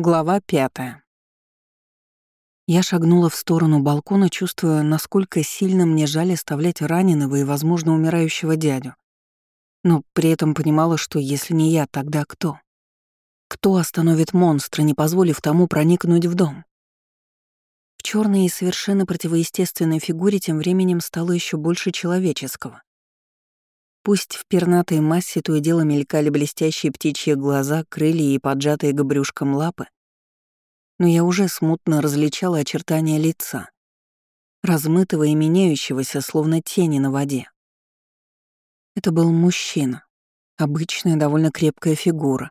Глава пятая. Я шагнула в сторону балкона, чувствуя, насколько сильно мне жаль оставлять раненого и, возможно, умирающего дядю. Но при этом понимала, что если не я, тогда кто? Кто остановит монстра, не позволив тому проникнуть в дом? В черной и совершенно противоестественной фигуре тем временем стало еще больше человеческого. Пусть в пернатой массе то и дело мелькали блестящие птичьи глаза, крылья и поджатые к брюшкам лапы, но я уже смутно различала очертания лица, размытого и меняющегося, словно тени на воде. Это был мужчина, обычная довольно крепкая фигура,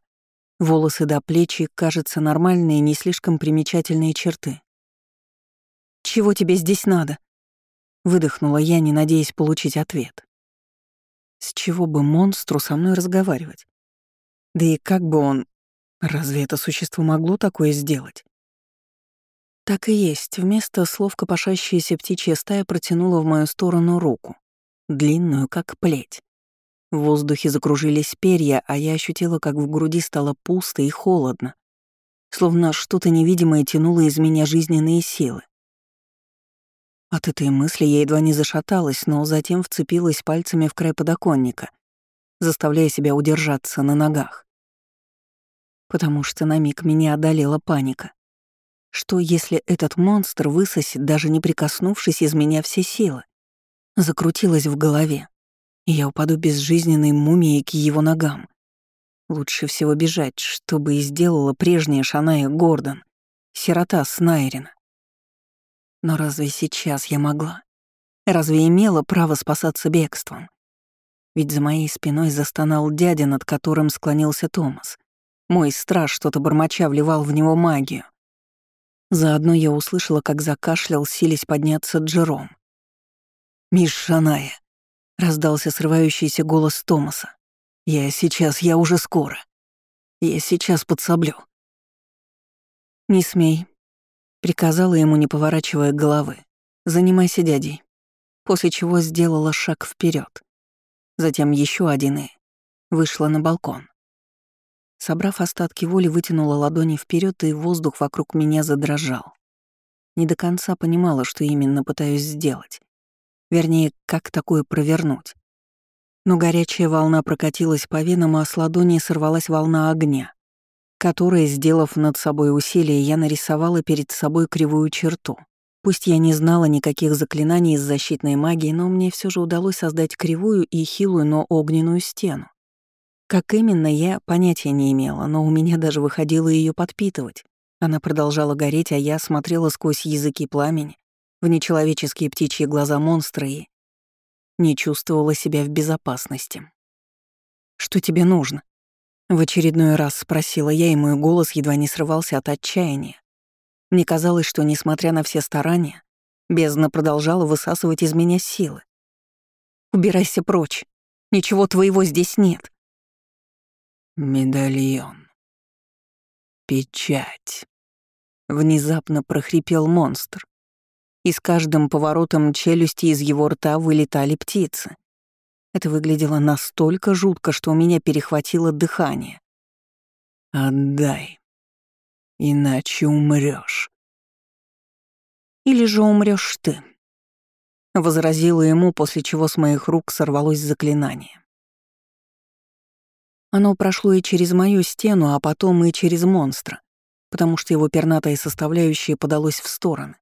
волосы до плеч и, кажется, нормальные, не слишком примечательные черты. «Чего тебе здесь надо?» — выдохнула я, не надеясь получить ответ. С чего бы монстру со мной разговаривать? Да и как бы он... Разве это существо могло такое сделать? Так и есть. Вместо слов копошащаяся птичья стая протянула в мою сторону руку, длинную, как плеть. В воздухе закружились перья, а я ощутила, как в груди стало пусто и холодно, словно что-то невидимое тянуло из меня жизненные силы. От этой мысли я едва не зашаталась, но затем вцепилась пальцами в край подоконника, заставляя себя удержаться на ногах. Потому что на миг меня одолела паника. Что, если этот монстр высосет, даже не прикоснувшись из меня все силы? Закрутилась в голове, и я упаду безжизненной мумией к его ногам. Лучше всего бежать, чтобы и сделала прежняя Шаная Гордон, сирота Снайрина. Но разве сейчас я могла? Разве имела право спасаться бегством? Ведь за моей спиной застонал дядя, над которым склонился Томас. Мой страж что-то бормоча вливал в него магию. Заодно я услышала, как закашлял, сились подняться Джером. «Мисс Шаная», — раздался срывающийся голос Томаса. «Я сейчас, я уже скоро. Я сейчас подсоблю». «Не смей», Приказала ему, не поворачивая головы. «Занимайся дядей». После чего сделала шаг вперед. Затем еще один и вышла на балкон. Собрав остатки воли, вытянула ладони вперед, и воздух вокруг меня задрожал. Не до конца понимала, что именно пытаюсь сделать. Вернее, как такое провернуть. Но горячая волна прокатилась по венам, а с ладони сорвалась волна огня которой, сделав над собой усилие, я нарисовала перед собой кривую черту. Пусть я не знала никаких заклинаний из защитной магии, но мне все же удалось создать кривую и хилую, но огненную стену. Как именно, я понятия не имела, но у меня даже выходило ее подпитывать. Она продолжала гореть, а я смотрела сквозь языки пламени в нечеловеческие птичьи глаза монстра и не чувствовала себя в безопасности. «Что тебе нужно?» В очередной раз спросила я, и мой голос едва не срывался от отчаяния. Мне казалось, что, несмотря на все старания, бездна продолжала высасывать из меня силы. «Убирайся прочь. Ничего твоего здесь нет». «Медальон. Печать». Внезапно прохрипел монстр. И с каждым поворотом челюсти из его рта вылетали птицы. Это выглядело настолько жутко, что у меня перехватило дыхание. «Отдай, иначе умрешь. «Или же умрешь ты», — возразила ему, после чего с моих рук сорвалось заклинание. Оно прошло и через мою стену, а потом и через монстра, потому что его пернатая составляющая подалась в стороны,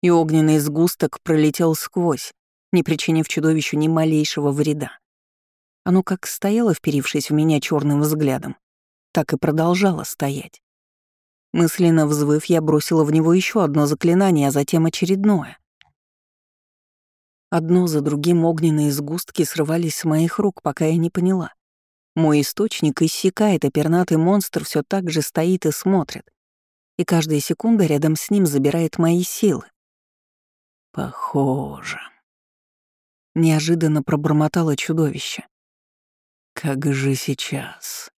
и огненный сгусток пролетел сквозь, не причинив чудовищу ни малейшего вреда. Оно как стояло, вперившись в меня черным взглядом, так и продолжало стоять. Мысленно взвыв, я бросила в него еще одно заклинание, а затем очередное. Одно за другим огненные сгустки срывались с моих рук, пока я не поняла. Мой источник иссякает, а пернатый монстр все так же стоит и смотрит. И каждая секунда рядом с ним забирает мои силы. Похоже. Неожиданно пробормотало чудовище. Как же сейчас?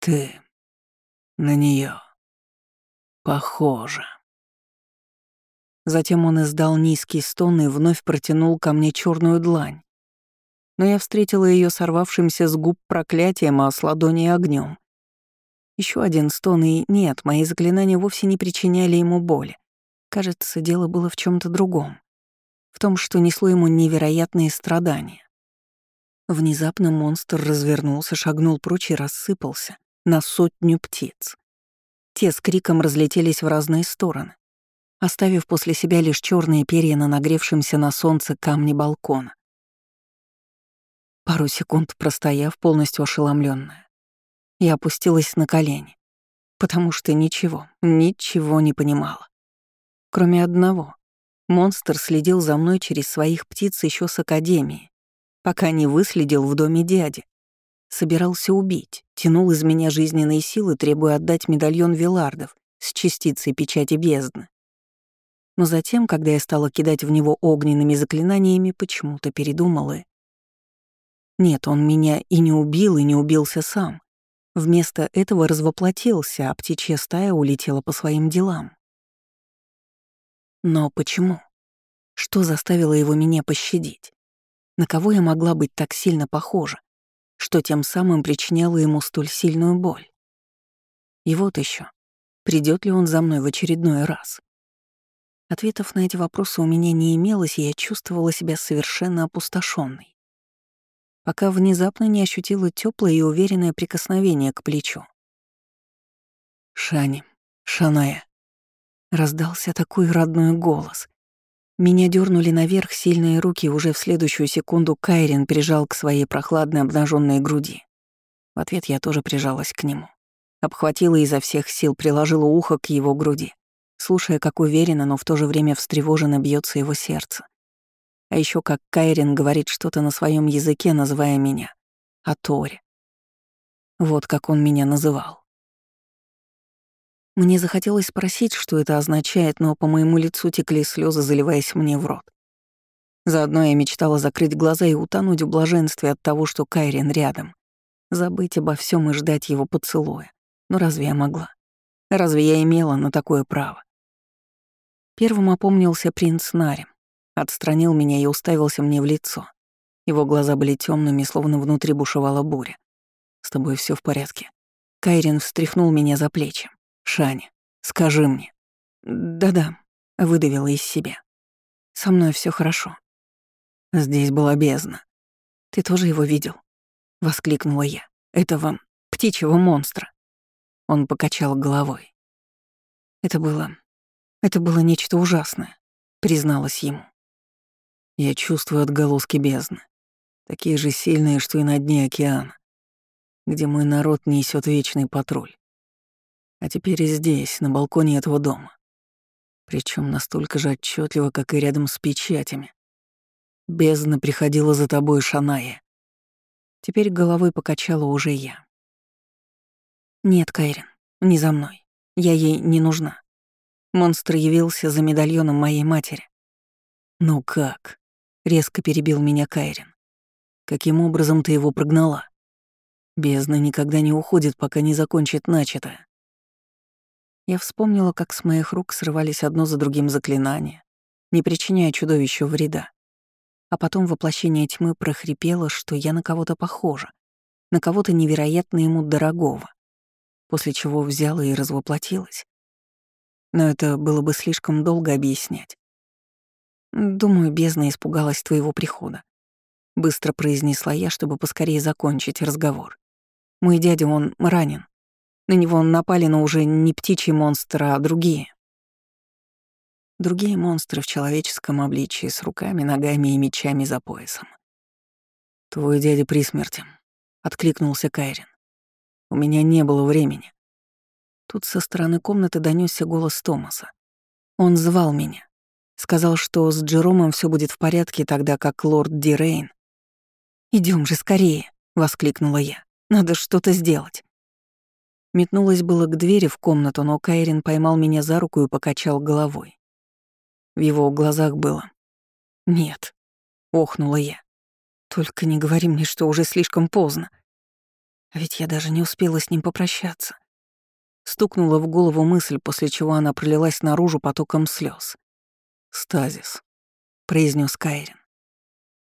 Ты на нее похожа. Затем он издал низкий стон и вновь протянул ко мне черную длань. Но я встретила ее сорвавшимся с губ проклятием, а с ладони огнем. Еще один стон, и нет, мои заклинания вовсе не причиняли ему боли. Кажется, дело было в чем то другом. В том, что несло ему невероятные страдания. Внезапно монстр развернулся, шагнул прочь и рассыпался на сотню птиц. Те с криком разлетелись в разные стороны, оставив после себя лишь черные перья на нагревшемся на солнце камне балкона. Пару секунд простояв, полностью ошеломленная, я опустилась на колени, потому что ничего, ничего не понимала. Кроме одного. Монстр следил за мной через своих птиц еще с Академии, пока не выследил в доме дяди. Собирался убить, тянул из меня жизненные силы, требуя отдать медальон Вилардов с частицей печати бездны. Но затем, когда я стала кидать в него огненными заклинаниями, почему-то передумала. Нет, он меня и не убил, и не убился сам. Вместо этого развоплотился, а птичья стая улетела по своим делам. Но почему? Что заставило его меня пощадить? На кого я могла быть так сильно похожа, что тем самым причиняла ему столь сильную боль? И вот еще, придет ли он за мной в очередной раз? Ответов на эти вопросы у меня не имелось, и я чувствовала себя совершенно опустошенной пока внезапно не ощутила теплое и уверенное прикосновение к плечу. «Шани, Шаная», — раздался такой родной голос. Меня дернули наверх сильные руки, и уже в следующую секунду Кайрин прижал к своей прохладной обнаженной груди. В ответ я тоже прижалась к нему. Обхватила изо всех сил, приложила ухо к его груди, слушая, как уверенно, но в то же время встревоженно бьется его сердце. А еще как Кайрин говорит что-то на своем языке, называя меня Атори. Вот как он меня называл. Мне захотелось спросить, что это означает, но по моему лицу текли слезы, заливаясь мне в рот. Заодно я мечтала закрыть глаза и утонуть в блаженстве от того, что Кайрин рядом. Забыть обо всем и ждать его поцелуя. Но разве я могла? Разве я имела на такое право? Первым опомнился принц Нарим. Отстранил меня и уставился мне в лицо. Его глаза были темными, словно внутри бушевала буря. «С тобой все в порядке?» Кайрин встряхнул меня за плечи. «Шаня, скажи мне». «Да-да», — выдавила из себя. «Со мной все хорошо». Здесь была бездна. «Ты тоже его видел?» — воскликнула я. «Этого птичьего монстра». Он покачал головой. «Это было... это было нечто ужасное», — призналась ему. Я чувствую отголоски бездны, такие же сильные, что и на дне океана, где мой народ несет вечный патруль. А теперь и здесь, на балконе этого дома. Причем настолько же отчетливо, как и рядом с печатями. Бездна приходила за тобой, Шаная. Теперь головой покачала уже я. Нет, Кайрин, не за мной. Я ей не нужна. Монстр явился за медальоном моей матери. Ну как? Резко перебил меня Кайрин. Каким образом ты его прогнала? Бездна никогда не уходит, пока не закончит начатое. Я вспомнила, как с моих рук срывались одно за другим заклинания, не причиняя чудовищу вреда. А потом воплощение тьмы прохрипело, что я на кого-то похожа, на кого-то невероятно ему дорогого, после чего взяла и развоплотилась. Но это было бы слишком долго объяснять. «Думаю, бездна испугалась твоего прихода», — быстро произнесла я, чтобы поскорее закончить разговор. «Мой дядя, он ранен. На него напали, но уже не птичьи монстры, а другие». Другие монстры в человеческом обличии с руками, ногами и мечами за поясом. «Твой дядя при смерти», — откликнулся Кайрин. «У меня не было времени». Тут со стороны комнаты донесся голос Томаса. Он звал меня. Сказал, что с Джеромом все будет в порядке, тогда как лорд Дирейн. Идем же скорее!» — воскликнула я. «Надо что-то сделать!» Метнулась было к двери в комнату, но Кайрин поймал меня за руку и покачал головой. В его глазах было «Нет», — охнула я. «Только не говори мне, что уже слишком поздно. А ведь я даже не успела с ним попрощаться». Стукнула в голову мысль, после чего она пролилась наружу потоком слез. «Стазис», — произнес Кайрин.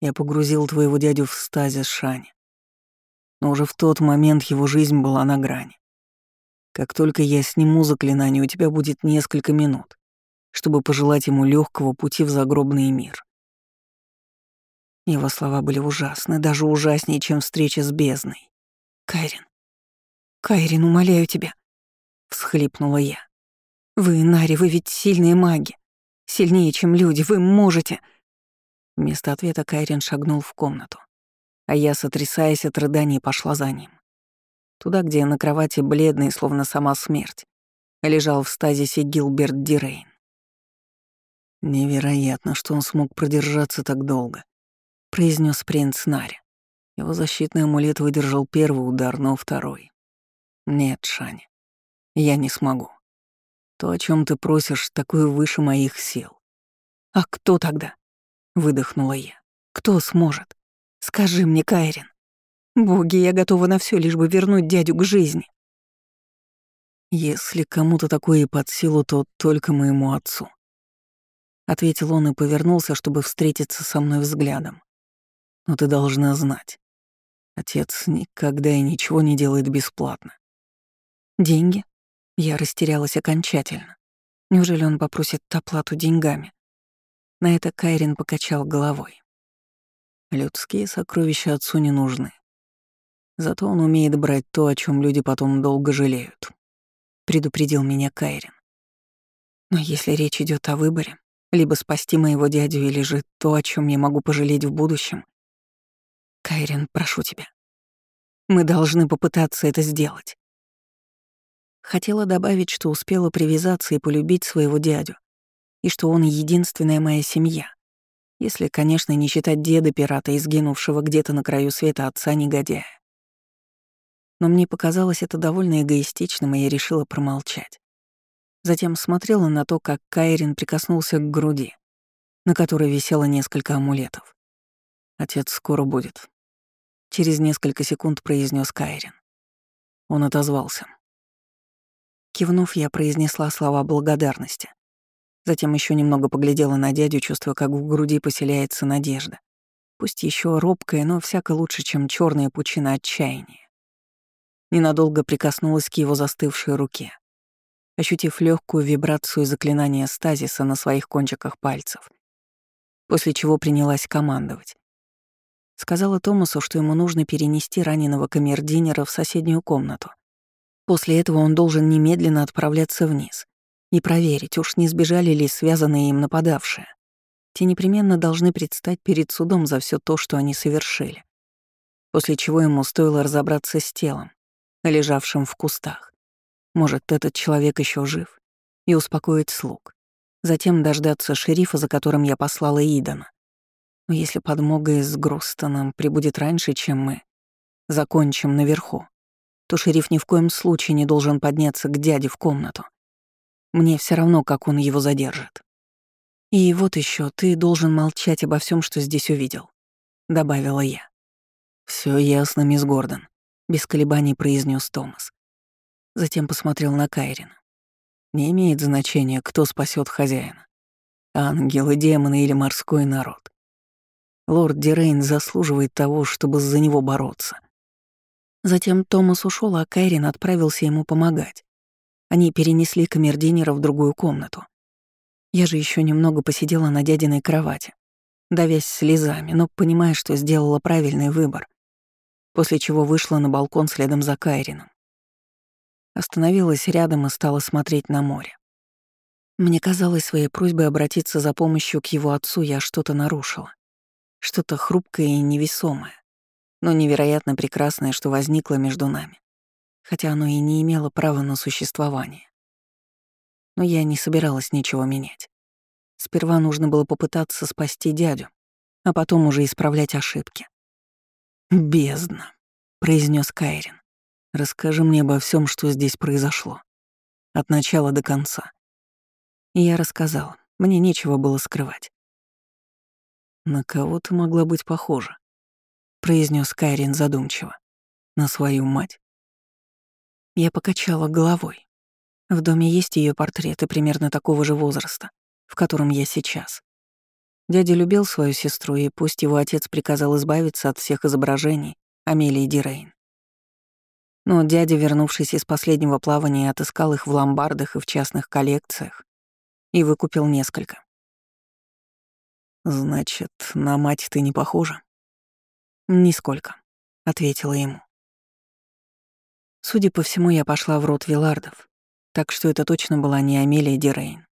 «Я погрузил твоего дядю в стазис Шани. Но уже в тот момент его жизнь была на грани. Как только я сниму заклинание, у тебя будет несколько минут, чтобы пожелать ему легкого пути в загробный мир. Его слова были ужасны, даже ужаснее, чем встреча с бездной. «Кайрин, Кайрин, умоляю тебя», — всхлипнула я. «Вы, Нари, вы ведь сильные маги. Сильнее, чем люди, вы можете...» Вместо ответа Кайрин шагнул в комнату, а я, сотрясаясь от рыданий, пошла за ним. Туда, где на кровати бледный, словно сама смерть, лежал в стазисе Гилберт Дирейн. Невероятно, что он смог продержаться так долго произнес принц Нари. Его защитный амулет выдержал первый удар, но второй. Нет, Шани, я не смогу. То, о чем ты просишь, такое выше моих сил. А кто тогда? Выдохнула я. Кто сможет? Скажи мне, Кайрин. Боги, я готова на все, лишь бы вернуть дядю к жизни. Если кому-то такое и под силу, то только моему отцу. Ответил он и повернулся, чтобы встретиться со мной взглядом. Но ты должна знать. Отец никогда и ничего не делает бесплатно. Деньги? Я растерялась окончательно. Неужели он попросит оплату деньгами? На это Кайрин покачал головой. Людские сокровища отцу не нужны. Зато он умеет брать то, о чем люди потом долго жалеют. Предупредил меня Кайрин. Но если речь идет о выборе, либо спасти моего дядю, или же то, о чем я могу пожалеть в будущем, Кайрин, прошу тебя. Мы должны попытаться это сделать. Хотела добавить, что успела привязаться и полюбить своего дядю, и что он единственная моя семья, если, конечно, не считать деда-пирата, изгинувшего где-то на краю света отца-негодяя. Но мне показалось это довольно эгоистичным, и я решила промолчать. Затем смотрела на то, как Кайрин прикоснулся к груди, на которой висело несколько амулетов. Отец скоро будет. Через несколько секунд произнес Кайрин. Он отозвался. Кивнув, я произнесла слова благодарности. Затем еще немного поглядела на дядю, чувствуя, как в груди поселяется надежда. Пусть еще робкая, но всяко лучше, чем черная пучина отчаяния. Ненадолго прикоснулась к его застывшей руке, ощутив легкую вибрацию заклинания стазиса на своих кончиках пальцев, после чего принялась командовать. Сказала Томасу, что ему нужно перенести раненого камердинера в соседнюю комнату. После этого он должен немедленно отправляться вниз и проверить, уж не сбежали ли связанные им нападавшие. Те непременно должны предстать перед судом за все то, что они совершили. После чего ему стоило разобраться с телом, лежавшим в кустах. Может, этот человек еще жив, и успокоить слуг. Затем дождаться шерифа, за которым я послала Идана, но если подмога из Гростоном прибудет раньше, чем мы закончим наверху, то шериф ни в коем случае не должен подняться к дяде в комнату. Мне все равно, как он его задержит. И вот еще ты должен молчать обо всем, что здесь увидел, добавила я. Все ясно, мисс Гордон, без колебаний произнес Томас. Затем посмотрел на Кайрина. Не имеет значения, кто спасет хозяина. Ангелы, демоны или морской народ. Лорд Дирейн заслуживает того, чтобы за него бороться. Затем Томас ушел, а Кайрин отправился ему помогать. Они перенесли камердинера в другую комнату. Я же еще немного посидела на дядиной кровати, давясь слезами, но понимая, что сделала правильный выбор, после чего вышла на балкон следом за Кайрином. Остановилась рядом и стала смотреть на море. Мне казалось, своей просьбой обратиться за помощью к его отцу я что-то нарушила. Что-то хрупкое и невесомое, но невероятно прекрасное, что возникло между нами, хотя оно и не имело права на существование. Но я не собиралась ничего менять. Сперва нужно было попытаться спасти дядю, а потом уже исправлять ошибки. «Бездна», — произнес Кайрин. «Расскажи мне обо всем, что здесь произошло. От начала до конца». И я рассказала. Мне нечего было скрывать. «На кого ты могла быть похожа?» — произнес Кайрин задумчиво. «На свою мать?» Я покачала головой. В доме есть ее портреты примерно такого же возраста, в котором я сейчас. Дядя любил свою сестру, и пусть его отец приказал избавиться от всех изображений Амелии Дирейн. Но дядя, вернувшись из последнего плавания, отыскал их в ломбардах и в частных коллекциях и выкупил несколько. «Значит, на мать ты не похожа?» «Нисколько», — ответила ему. Судя по всему, я пошла в рот Вилардов, так что это точно была не Амелия Дирейн.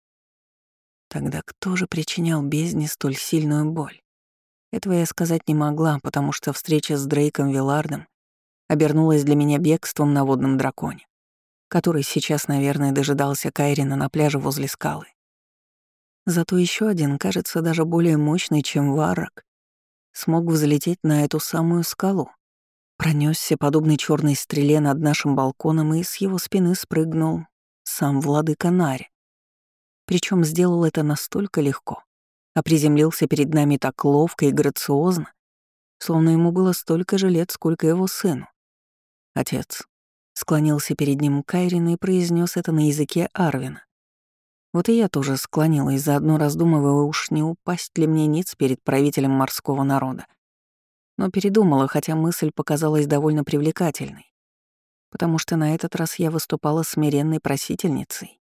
Тогда кто же причинял бездне столь сильную боль? Этого я сказать не могла, потому что встреча с Дрейком Вилардом обернулась для меня бегством на водном драконе, который сейчас, наверное, дожидался Кайрина на пляже возле скалы. Зато еще один, кажется, даже более мощный, чем Варрак, смог взлететь на эту самую скалу. Пронесся подобный черной стреле над нашим балконом, и с его спины спрыгнул сам владыка Нари. Причем сделал это настолько легко, а приземлился перед нами так ловко и грациозно, словно ему было столько же лет, сколько его сыну. Отец склонился перед ним Кайрин и произнес это на языке Арвина. Вот и я тоже склонилась, заодно раздумывая, уж не упасть ли мне ниц перед правителем морского народа. Но передумала, хотя мысль показалась довольно привлекательной, потому что на этот раз я выступала смиренной просительницей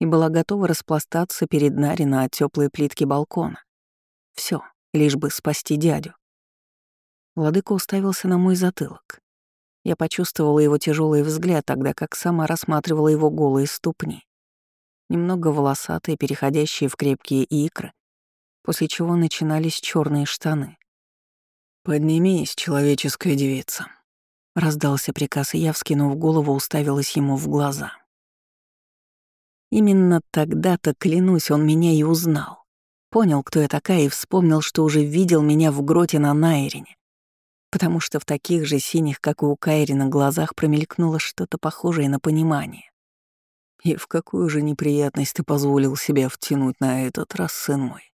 и была готова распластаться перед Нари на теплой плитке балкона. Все, лишь бы спасти дядю. Владыка уставился на мой затылок. Я почувствовала его тяжелый взгляд, тогда как сама рассматривала его голые ступни немного волосатые, переходящие в крепкие икры, после чего начинались черные штаны. «Поднимись, человеческая девица», — раздался приказ, и я, вскинув голову, уставилась ему в глаза. Именно тогда-то, клянусь, он меня и узнал. Понял, кто я такая, и вспомнил, что уже видел меня в гроте на Найрине. Потому что в таких же синих, как и у Кайрина, глазах промелькнуло что-то похожее на понимание. И в какую же неприятность ты позволил себя втянуть на этот раз, сын мой?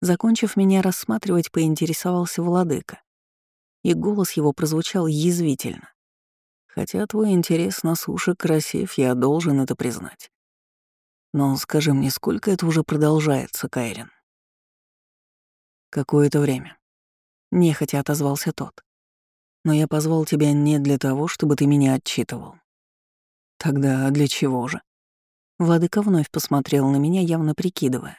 Закончив меня рассматривать, поинтересовался владыка. И голос его прозвучал язвительно. Хотя твой интерес на суше красив, я должен это признать. Но скажи мне, сколько это уже продолжается, Кайрин? Какое-то время. Нехотя отозвался тот. Но я позвал тебя не для того, чтобы ты меня отчитывал. Тогда для чего же? Владыка вновь посмотрел на меня, явно прикидывая.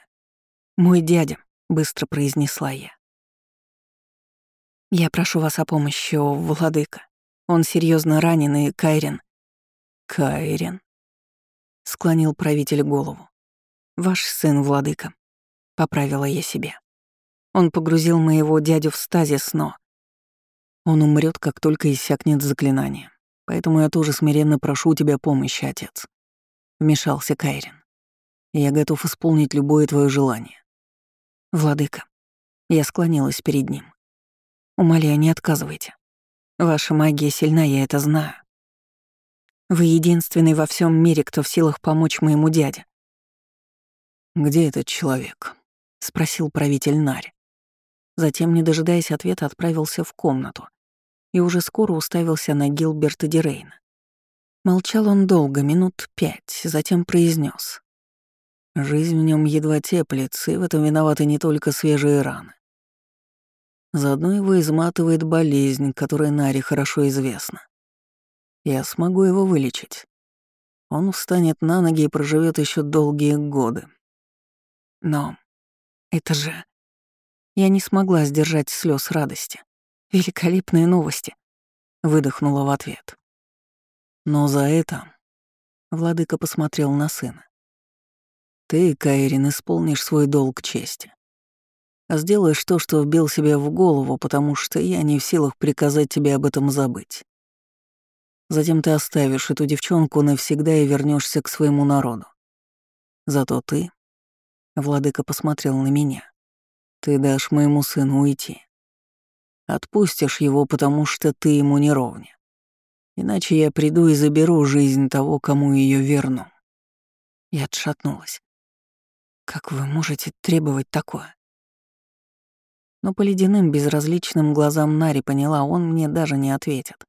«Мой дядя», — быстро произнесла я. «Я прошу вас о помощи, о, владыка. Он серьезно ранен, и Кайрен...» «Кайрен?» — склонил правитель голову. «Ваш сын, владыка», — поправила я себе. Он погрузил моего дядю в стазис, но... Он умрет, как только иссякнет заклинание. Поэтому я тоже смиренно прошу у тебя помощи, отец. Вмешался Кайрин. Я готов исполнить любое твое желание. Владыка, я склонилась перед ним. Умоляю, не отказывайте. Ваша магия сильна, я это знаю. Вы единственный во всем мире, кто в силах помочь моему дяде. «Где этот человек?» — спросил правитель Нари. Затем, не дожидаясь ответа, отправился в комнату, и уже скоро уставился на Гилберта Дирейна. Молчал он долго, минут пять, затем произнес: «Жизнь в нем едва теплится, и в этом виноваты не только свежие раны. Заодно его изматывает болезнь, которая Наре хорошо известна. Я смогу его вылечить. Он встанет на ноги и проживет еще долгие годы. Но это же... Я не смогла сдержать слез радости. Великолепные новости, выдохнула в ответ. Но за это владыка посмотрел на сына. Ты, Кайрин, исполнишь свой долг чести. А сделаешь то, что вбил себе в голову, потому что я не в силах приказать тебе об этом забыть. Затем ты оставишь эту девчонку навсегда и вернешься к своему народу. Зато ты, владыка посмотрел на меня, ты дашь моему сыну уйти. Отпустишь его, потому что ты ему не ровня. Иначе я приду и заберу жизнь того, кому ее верну». Я отшатнулась. «Как вы можете требовать такое?» Но по ледяным безразличным глазам Нари поняла, он мне даже не ответит.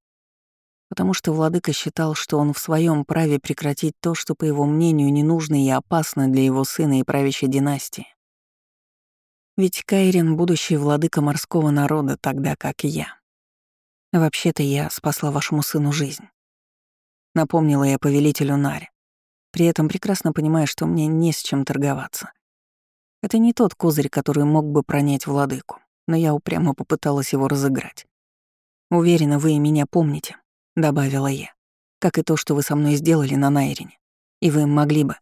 Потому что владыка считал, что он в своем праве прекратить то, что, по его мнению, не нужно и опасно для его сына и правящей династии. Ведь Кайрин — будущий владыка морского народа, тогда как и я. Вообще-то я спасла вашему сыну жизнь. Напомнила я повелителю Наре, при этом прекрасно понимая, что мне не с чем торговаться. Это не тот козырь, который мог бы пронять владыку, но я упрямо попыталась его разыграть. «Уверена, вы и меня помните», — добавила я, «как и то, что вы со мной сделали на Найрине. И вы могли бы...»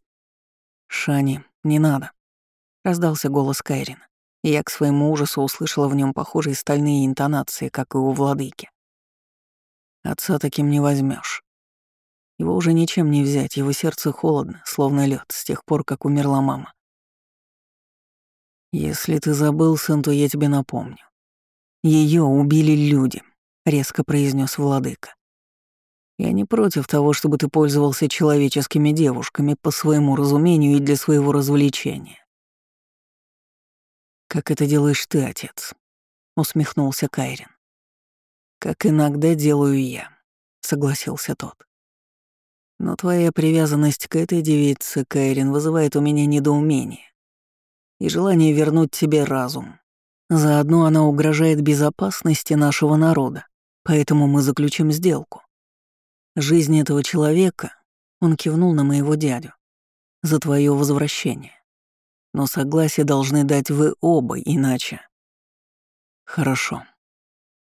«Шани, не надо», — раздался голос Кайрина, и я к своему ужасу услышала в нем похожие стальные интонации, как и у владыки. «Отца таким не возьмешь. Его уже ничем не взять, его сердце холодно, словно лед, с тех пор, как умерла мама. «Если ты забыл, сын, то я тебе напомню. Ее убили люди», — резко произнес владыка. «Я не против того, чтобы ты пользовался человеческими девушками по своему разумению и для своего развлечения». «Как это делаешь ты, отец?» — усмехнулся Кайрин. «Как иногда делаю я», — согласился тот. «Но твоя привязанность к этой девице, Кайрин, вызывает у меня недоумение и желание вернуть тебе разум. Заодно она угрожает безопасности нашего народа, поэтому мы заключим сделку. Жизнь этого человека, он кивнул на моего дядю, за твое возвращение. Но согласие должны дать вы оба, иначе... Хорошо,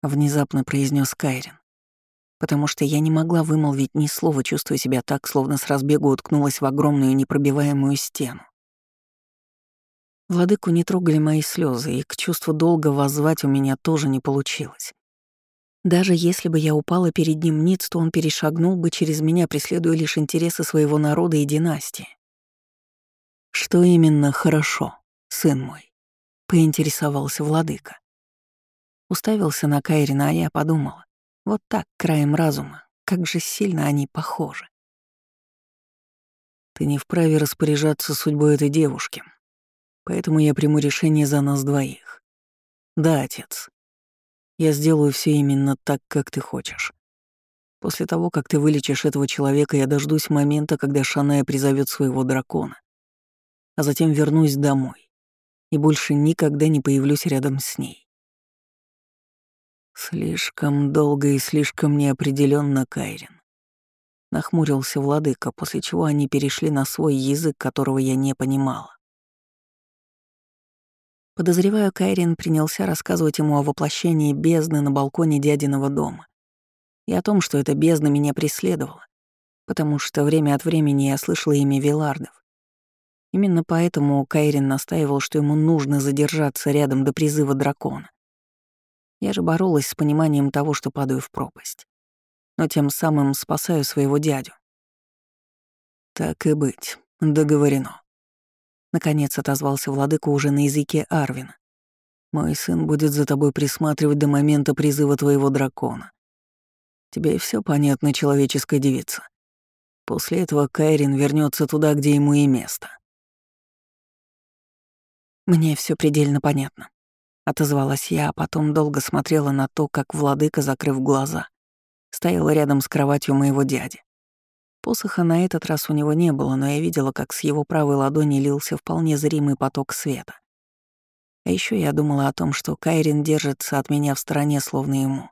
внезапно произнес Кайрин, потому что я не могла вымолвить ни слова, чувствуя себя так, словно с разбегу уткнулась в огромную непробиваемую стену. Владыку не трогали мои слезы, и к чувству долга воззвать у меня тоже не получилось. Даже если бы я упала перед ним ниц, то он перешагнул бы через меня, преследуя лишь интересы своего народа и династии. «Что именно хорошо, сын мой?» — поинтересовался владыка. Уставился на Кайрина, а я подумала. Вот так, краем разума, как же сильно они похожи. «Ты не вправе распоряжаться судьбой этой девушки», Поэтому я приму решение за нас двоих. Да, отец. Я сделаю все именно так, как ты хочешь. После того, как ты вылечишь этого человека, я дождусь момента, когда Шаная призовет своего дракона. А затем вернусь домой и больше никогда не появлюсь рядом с ней. Слишком долго и слишком неопределенно, Кайрин. Нахмурился владыка, после чего они перешли на свой язык, которого я не понимала. Подозреваю, Кайрин принялся рассказывать ему о воплощении бездны на балконе дядиного дома и о том, что эта бездна меня преследовала, потому что время от времени я слышала имя Вилардов. Именно поэтому Кайрин настаивал, что ему нужно задержаться рядом до призыва дракона. Я же боролась с пониманием того, что падаю в пропасть, но тем самым спасаю своего дядю. Так и быть, договорено. Наконец отозвался владыка уже на языке Арвина. «Мой сын будет за тобой присматривать до момента призыва твоего дракона. Тебе все понятно, человеческая девица. После этого Кайрин вернется туда, где ему и место». «Мне все предельно понятно», — отозвалась я, а потом долго смотрела на то, как владыка, закрыв глаза, стояла рядом с кроватью моего дяди. Посоха на этот раз у него не было, но я видела, как с его правой ладони лился вполне зримый поток света. А еще я думала о том, что Кайрин держится от меня в стороне, словно ему.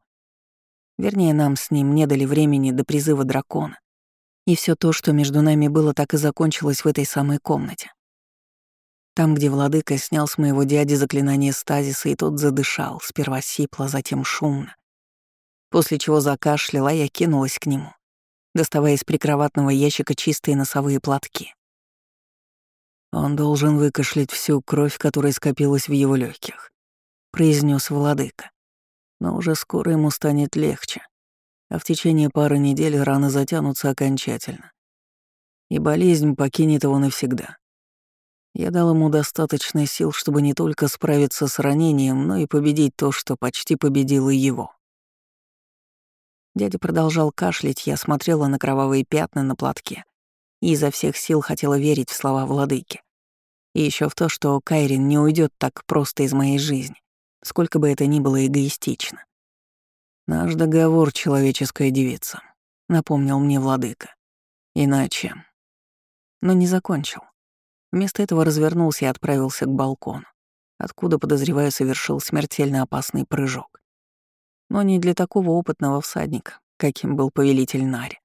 Вернее, нам с ним не дали времени до призыва дракона. И все то, что между нами было, так и закончилось в этой самой комнате. Там, где владыка снял с моего дяди заклинание стазиса, и тот задышал, сперва сипло, затем шумно. После чего закашляла, я кинулась к нему доставая из прикроватного ящика чистые носовые платки. «Он должен выкашлять всю кровь, которая скопилась в его легких, произнес владыка. «Но уже скоро ему станет легче, а в течение пары недель раны затянутся окончательно, и болезнь покинет его навсегда. Я дал ему достаточно сил, чтобы не только справиться с ранением, но и победить то, что почти победило его». Дядя продолжал кашлять, я смотрела на кровавые пятна на платке и изо всех сил хотела верить в слова владыки. И еще в то, что Кайрин не уйдет так просто из моей жизни, сколько бы это ни было эгоистично. «Наш договор, человеческая девица», — напомнил мне владыка. «Иначе...» Но не закончил. Вместо этого развернулся и отправился к балкону, откуда, подозреваю, совершил смертельно опасный прыжок. Но не для такого опытного всадника, каким был повелитель Нари.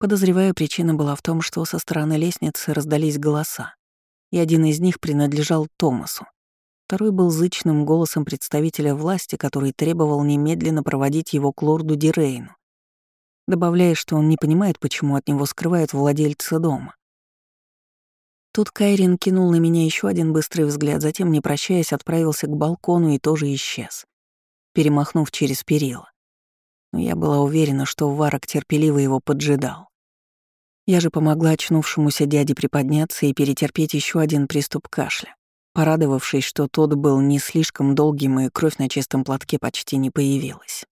Подозреваю, причина была в том, что со стороны лестницы раздались голоса, и один из них принадлежал Томасу. Второй был зычным голосом представителя власти, который требовал немедленно проводить его к лорду Дирейну, добавляя, что он не понимает, почему от него скрывают владельца дома. Тут Кайрин кинул на меня еще один быстрый взгляд, затем, не прощаясь, отправился к балкону и тоже исчез, перемахнув через перила. Но я была уверена, что Варок терпеливо его поджидал. Я же помогла очнувшемуся дяде приподняться и перетерпеть еще один приступ кашля, порадовавшись, что тот был не слишком долгим и кровь на чистом платке почти не появилась.